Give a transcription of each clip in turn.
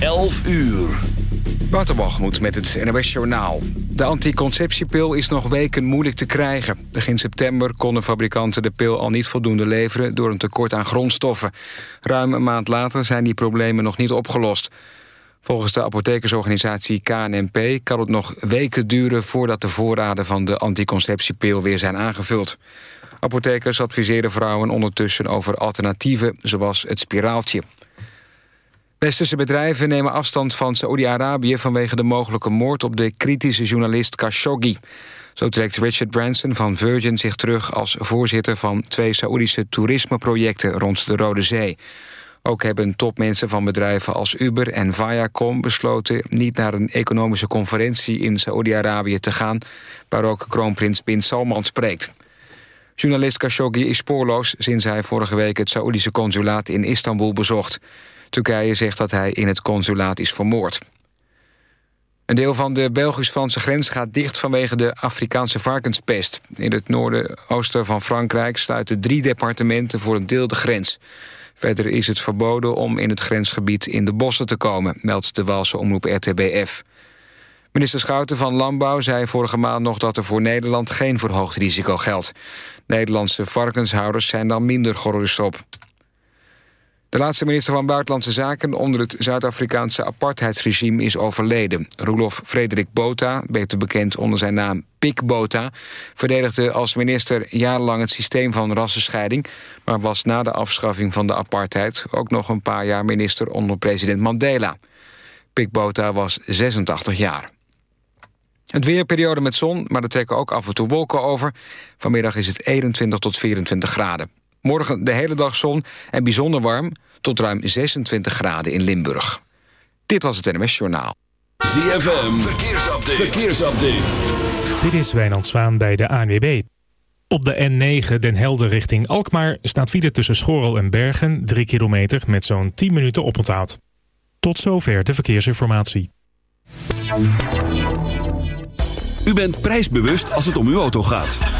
11 uur. Waterbalgemoed met het NOS Journaal. De anticonceptiepil is nog weken moeilijk te krijgen. Begin september konden fabrikanten de pil al niet voldoende leveren... door een tekort aan grondstoffen. Ruim een maand later zijn die problemen nog niet opgelost. Volgens de apothekersorganisatie KNNP kan het nog weken duren... voordat de voorraden van de anticonceptiepil weer zijn aangevuld. Apothekers adviseren vrouwen ondertussen over alternatieven... zoals het spiraaltje. Westerse bedrijven nemen afstand van Saoedi-Arabië... vanwege de mogelijke moord op de kritische journalist Khashoggi. Zo trekt Richard Branson van Virgin zich terug... als voorzitter van twee Saoedische toerismeprojecten rond de Rode Zee. Ook hebben topmensen van bedrijven als Uber en Viacom besloten... niet naar een economische conferentie in Saoedi-Arabië te gaan... waar ook kroonprins Bin Salman spreekt. Journalist Khashoggi is spoorloos sinds hij vorige week... het Saoedische consulaat in Istanbul bezocht... Turkije zegt dat hij in het consulaat is vermoord. Een deel van de Belgisch-Franse grens gaat dicht vanwege de Afrikaanse varkenspest. In het noorden-oosten van Frankrijk sluiten drie departementen voor een deel de grens. Verder is het verboden om in het grensgebied in de bossen te komen, meldt de Walse omroep RTBF. Minister Schouten van Landbouw zei vorige maand nog dat er voor Nederland geen verhoogd risico geldt. Nederlandse varkenshouders zijn dan minder gerust op. De laatste minister van Buitenlandse Zaken onder het Zuid-Afrikaanse apartheidsregime is overleden. Roelof Frederik Botha, beter bekend onder zijn naam Pik Botha, verdedigde als minister jarenlang het systeem van rassenscheiding, maar was na de afschaffing van de apartheid ook nog een paar jaar minister onder president Mandela. Pik Botha was 86 jaar. Het weerperiode met zon, maar er trekken ook af en toe wolken over. Vanmiddag is het 21 tot 24 graden. Morgen de hele dag zon en bijzonder warm... tot ruim 26 graden in Limburg. Dit was het NMS Journaal. ZFM, verkeersupdate. verkeersupdate. Dit is Wijnand Zwaan bij de ANWB. Op de N9 Den Helder richting Alkmaar staat file tussen Schorel en Bergen... 3 kilometer met zo'n 10 minuten oponthoud. Tot zover de verkeersinformatie. U bent prijsbewust als het om uw auto gaat.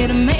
it'll make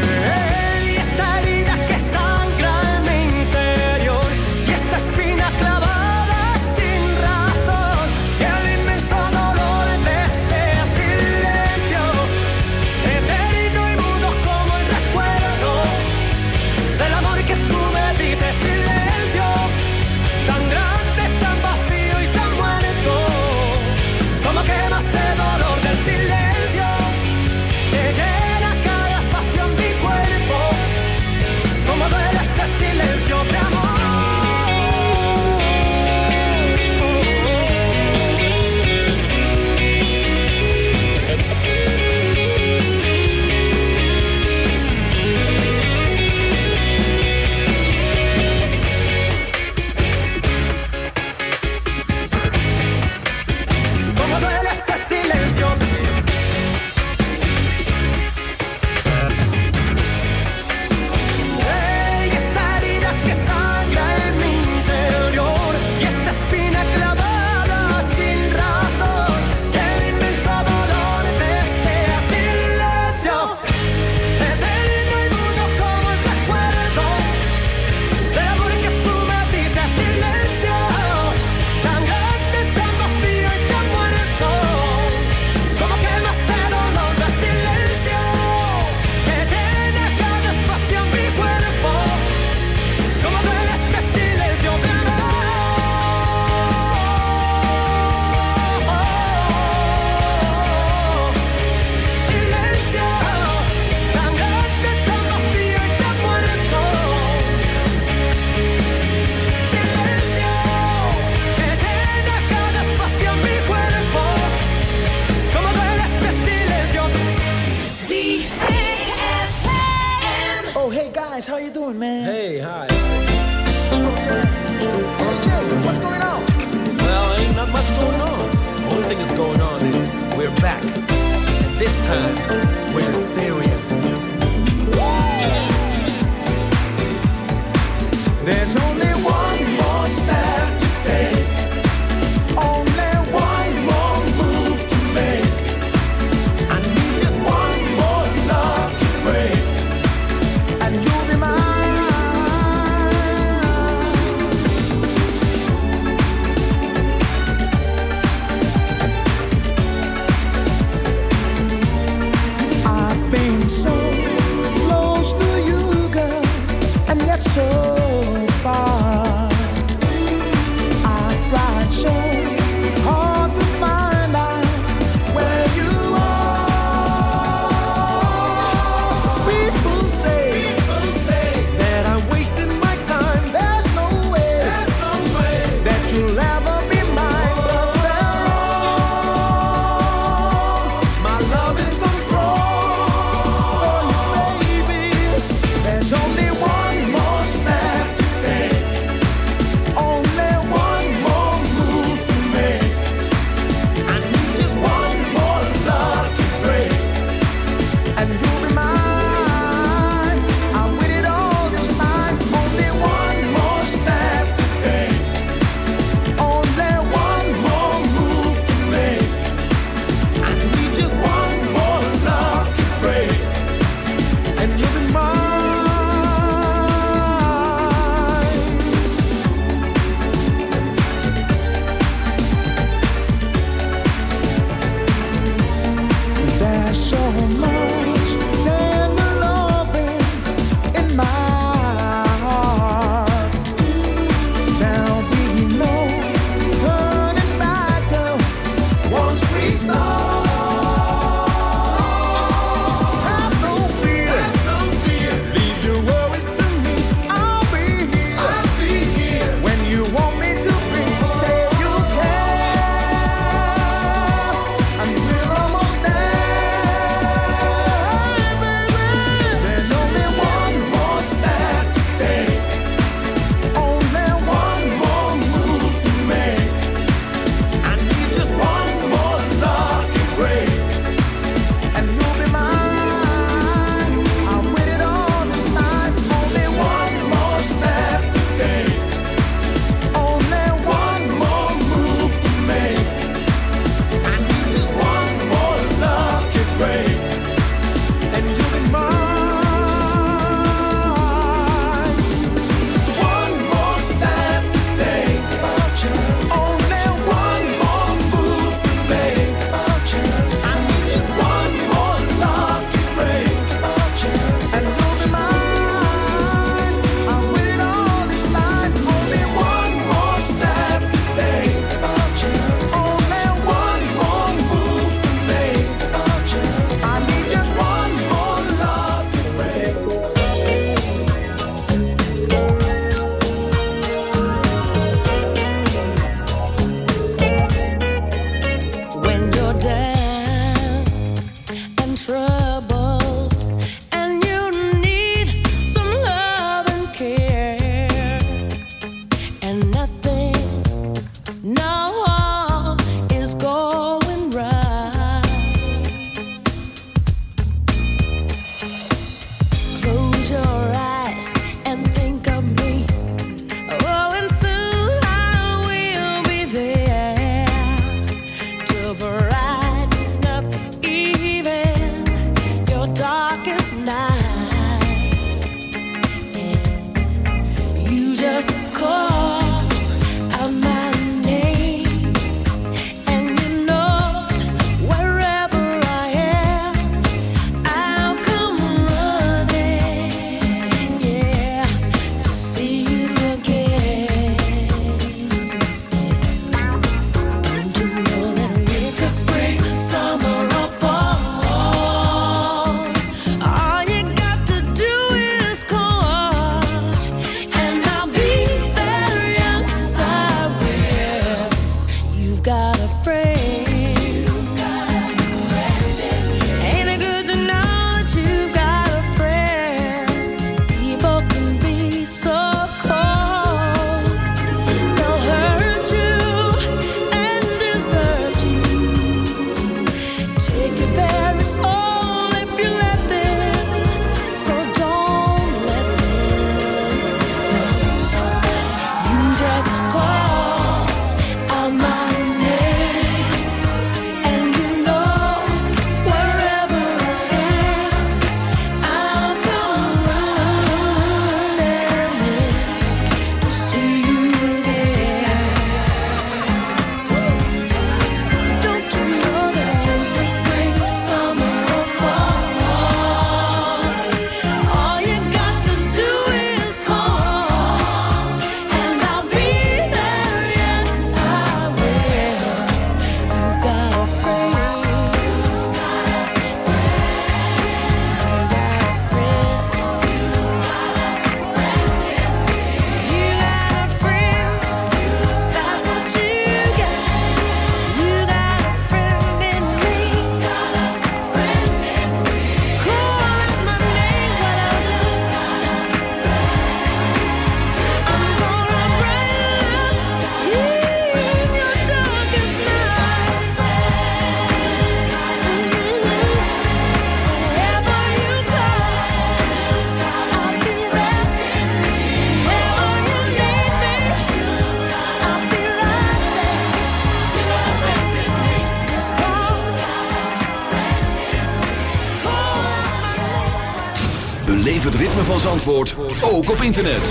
Zandvoort ook op internet.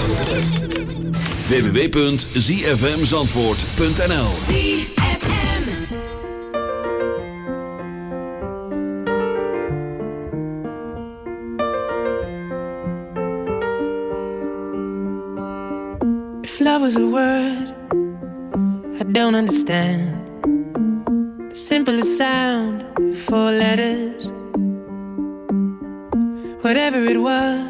www.zfmzandvoort.nl ZFM If love was a word I don't understand. The simplest sound Four letters. Whatever it was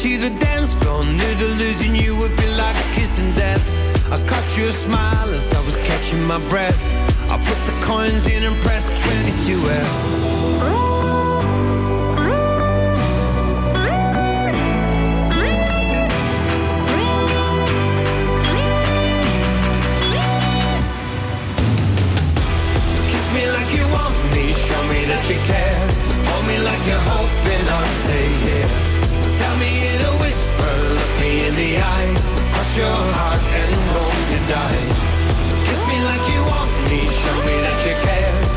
to the dance floor. Knew that losing you would be like kissing death. I caught your smile as I was catching my breath. I put the coins in and pressed 22F Kiss me like you want me, show me that you care. Hold me like you're hoping I'll stay here in the eye Crush your heart and hope to die. Kiss me like you want me Show me that you care.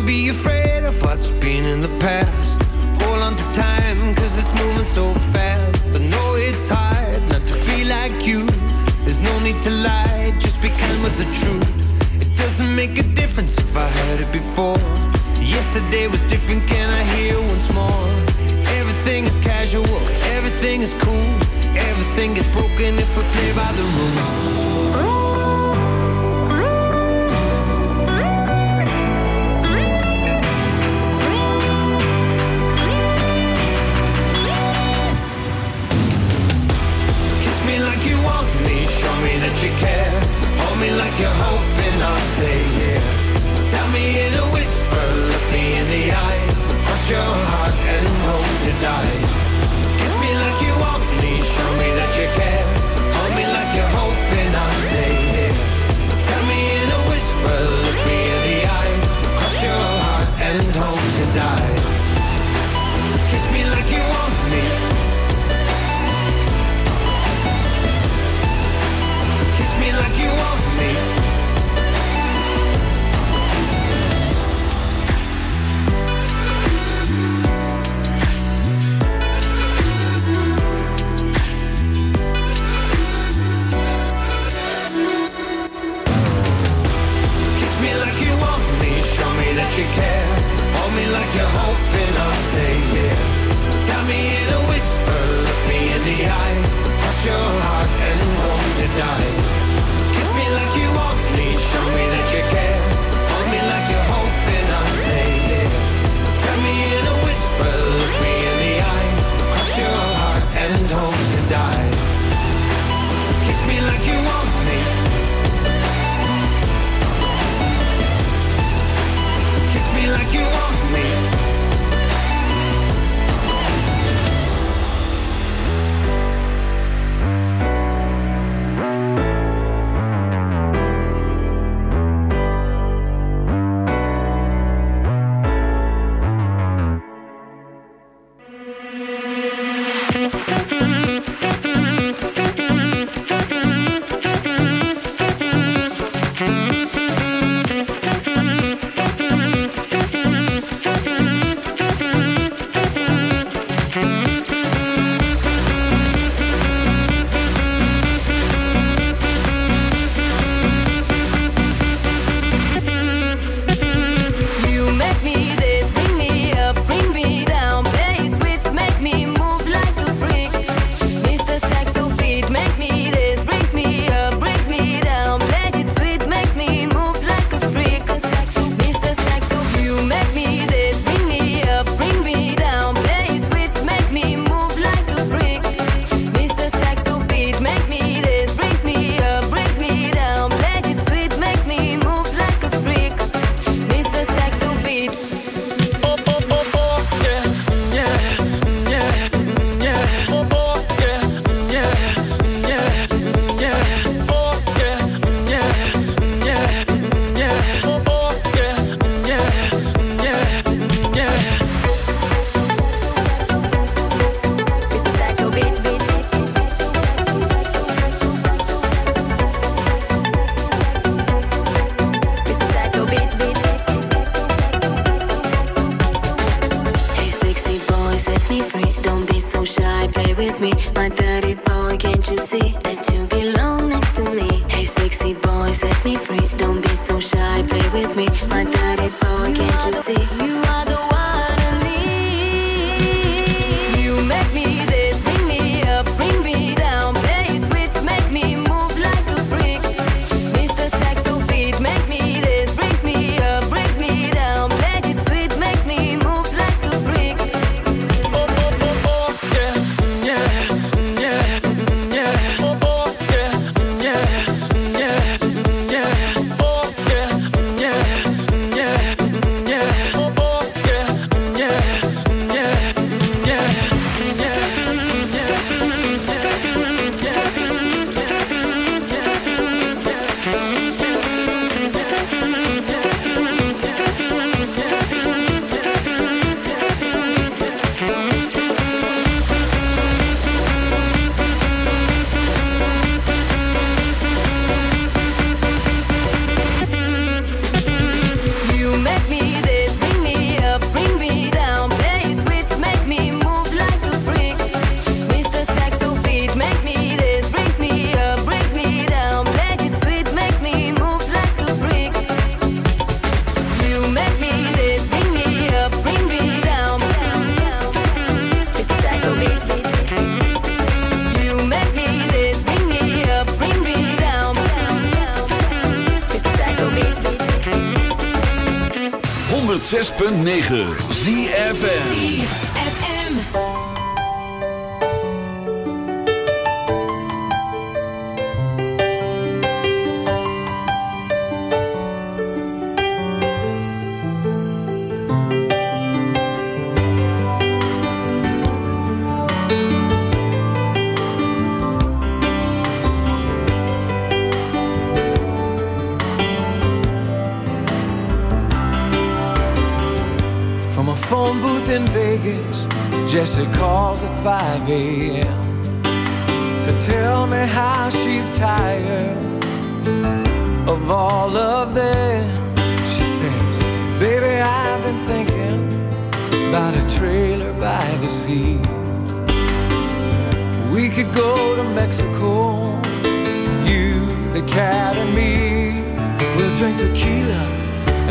Don't be afraid of what's been in the past. Hold on to time cause it's moving so fast. I know it's hard not to be like you. There's no need to lie, just be kind with the truth. It doesn't make a difference if I heard it before. Yesterday was different, can I hear once more? Everything is casual, everything is cool. Everything is broken if we play by the rules. you're hoping I'll stay here. Tell me in a whisper, look me in the eye. Cross your heart and hope to die.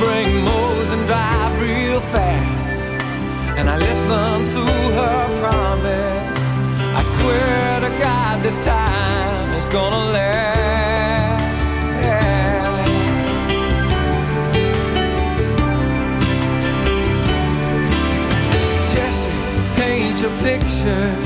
bring Mose and drive real fast. And I listen to her promise. I swear to God, this time it's gonna last. Jesse, paint your pictures